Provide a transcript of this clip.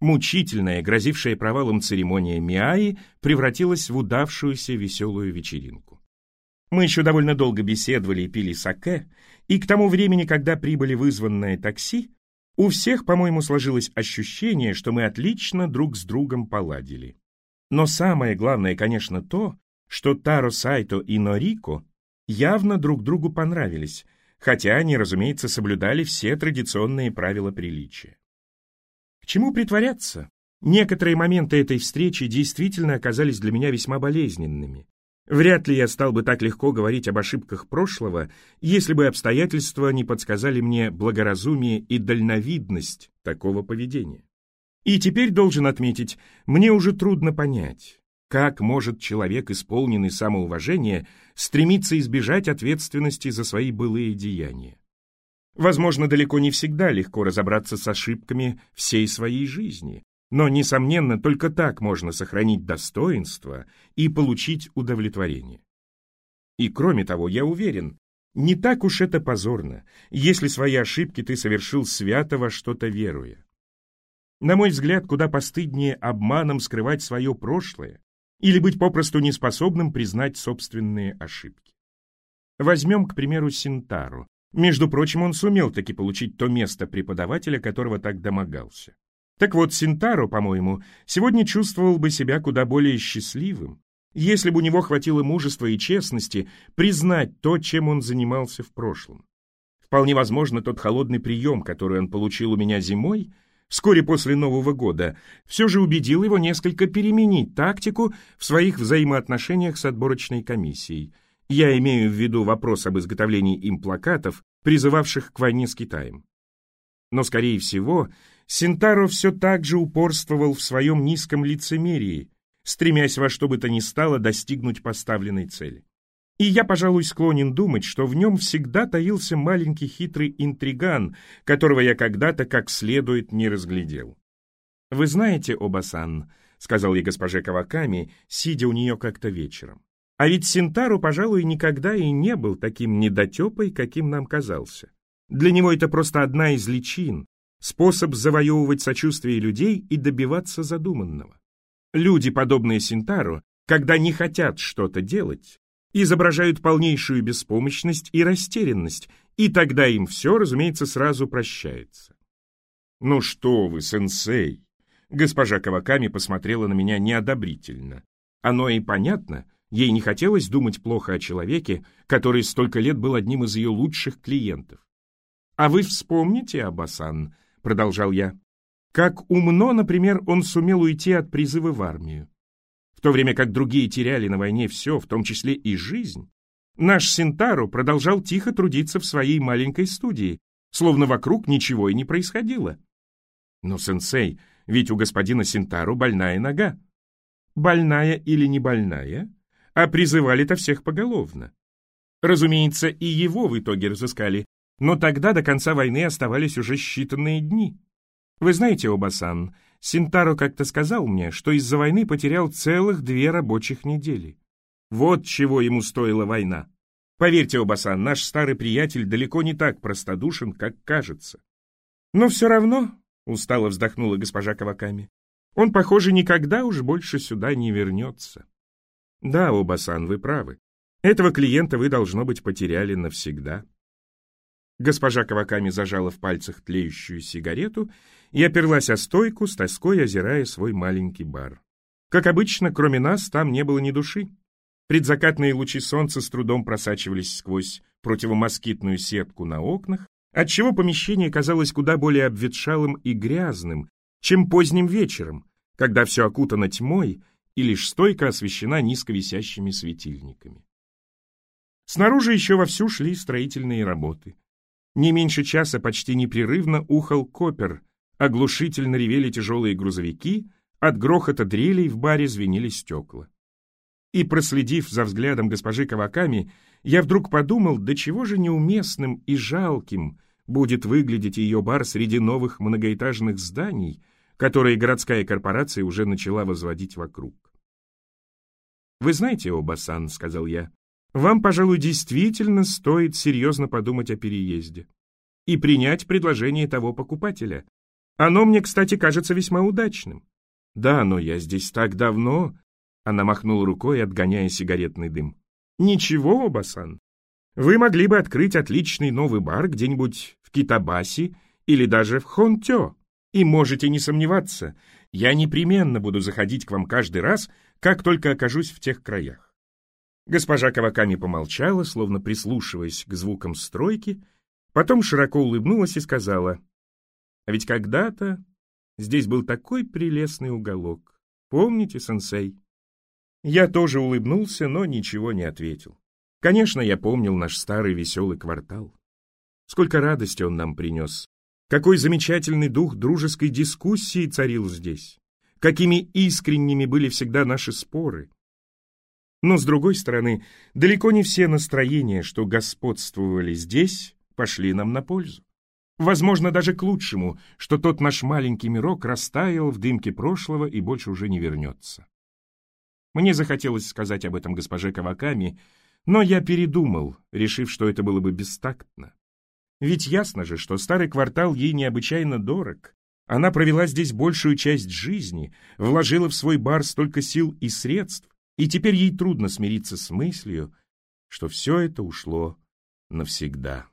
Мучительная, грозившая провалом церемония Миаи превратилась в удавшуюся веселую вечеринку. Мы еще довольно долго беседовали и пили саке, и к тому времени, когда прибыли вызванное такси, у всех, по-моему, сложилось ощущение, что мы отлично друг с другом поладили. Но самое главное, конечно, то, что Таро Сайто и Норико явно друг другу понравились, хотя они, разумеется, соблюдали все традиционные правила приличия. К чему притворяться? Некоторые моменты этой встречи действительно оказались для меня весьма болезненными. Вряд ли я стал бы так легко говорить об ошибках прошлого, если бы обстоятельства не подсказали мне благоразумие и дальновидность такого поведения. И теперь должен отметить, мне уже трудно понять, как может человек, исполненный самоуважения, стремиться избежать ответственности за свои былые деяния. Возможно, далеко не всегда легко разобраться с ошибками всей своей жизни, но, несомненно, только так можно сохранить достоинство и получить удовлетворение. И кроме того, я уверен, не так уж это позорно, если свои ошибки ты совершил свято во что-то веруя. На мой взгляд, куда постыднее обманом скрывать свое прошлое или быть попросту неспособным признать собственные ошибки. Возьмем, к примеру, Синтару. Между прочим, он сумел таки получить то место преподавателя, которого так домогался. Так вот, Синтаро, по-моему, сегодня чувствовал бы себя куда более счастливым, если бы у него хватило мужества и честности признать то, чем он занимался в прошлом. Вполне возможно, тот холодный прием, который он получил у меня зимой, вскоре после Нового года, все же убедил его несколько переменить тактику в своих взаимоотношениях с отборочной комиссией. Я имею в виду вопрос об изготовлении им плакатов, призывавших к войне с Китаем. Но, скорее всего, Синтаро все так же упорствовал в своем низком лицемерии, стремясь во что бы то ни стало достигнуть поставленной цели. И я, пожалуй, склонен думать, что в нем всегда таился маленький хитрый интриган, которого я когда-то как следует не разглядел. «Вы знаете, Обасан», — сказал я госпоже Каваками, сидя у нее как-то вечером, «а ведь Синтару, пожалуй, никогда и не был таким недотепой, каким нам казался. Для него это просто одна из личин, способ завоевывать сочувствие людей и добиваться задуманного. Люди, подобные Синтару, когда не хотят что-то делать, изображают полнейшую беспомощность и растерянность, и тогда им все, разумеется, сразу прощается. «Ну что вы, сенсей!» Госпожа Каваками посмотрела на меня неодобрительно. Оно и понятно, ей не хотелось думать плохо о человеке, который столько лет был одним из ее лучших клиентов. «А вы вспомните, Абасан», — продолжал я, «как умно, например, он сумел уйти от призыва в армию в то время как другие теряли на войне все, в том числе и жизнь, наш Синтару продолжал тихо трудиться в своей маленькой студии, словно вокруг ничего и не происходило. Но, сенсей, ведь у господина Синтару больная нога. Больная или не больная, а призывали-то всех поголовно. Разумеется, и его в итоге разыскали, но тогда до конца войны оставались уже считанные дни. Вы знаете, Обасан, Синтаро как-то сказал мне, что из-за войны потерял целых две рабочих недели. Вот чего ему стоила война. Поверьте, Обасан, наш старый приятель далеко не так простодушен, как кажется. Но все равно, — устало вздохнула госпожа Каваками, — он, похоже, никогда уж больше сюда не вернется. Да, Обасан, вы правы. Этого клиента вы, должно быть, потеряли навсегда. Госпожа Каваками зажала в пальцах тлеющую сигарету и оперлась о стойку, с тоской озирая свой маленький бар. Как обычно, кроме нас, там не было ни души. Предзакатные лучи солнца с трудом просачивались сквозь противомоскитную сетку на окнах, отчего помещение казалось куда более обветшалым и грязным, чем поздним вечером, когда все окутано тьмой и лишь стойка освещена низко висящими светильниками. Снаружи еще вовсю шли строительные работы. Не меньше часа почти непрерывно ухал копер, оглушительно ревели тяжелые грузовики, от грохота дрелей в баре звенели стекла. И проследив за взглядом госпожи Каваками, я вдруг подумал, до чего же неуместным и жалким будет выглядеть ее бар среди новых многоэтажных зданий, которые городская корпорация уже начала возводить вокруг. «Вы знаете, Обасан, — сказал я, вам, пожалуй, действительно стоит серьезно подумать о переезде и принять предложение того покупателя. Оно мне, кстати, кажется весьма удачным. Да, но я здесь так давно. Она махнула рукой, отгоняя сигаретный дым. Ничего, Басан. Вы могли бы открыть отличный новый бар где-нибудь в Китабаси или даже в Хонтё. И можете не сомневаться, я непременно буду заходить к вам каждый раз, как только окажусь в тех краях. Госпожа Каваками помолчала, словно прислушиваясь к звукам стройки, потом широко улыбнулась и сказала, «А ведь когда-то здесь был такой прелестный уголок. Помните, сенсей?» Я тоже улыбнулся, но ничего не ответил. Конечно, я помнил наш старый веселый квартал. Сколько радости он нам принес. Какой замечательный дух дружеской дискуссии царил здесь. Какими искренними были всегда наши споры. Но, с другой стороны, далеко не все настроения, что господствовали здесь, пошли нам на пользу. Возможно, даже к лучшему, что тот наш маленький мирок растаял в дымке прошлого и больше уже не вернется. Мне захотелось сказать об этом госпоже Каваками, но я передумал, решив, что это было бы бестактно. Ведь ясно же, что старый квартал ей необычайно дорог. Она провела здесь большую часть жизни, вложила в свой бар столько сил и средств, и теперь ей трудно смириться с мыслью, что все это ушло навсегда.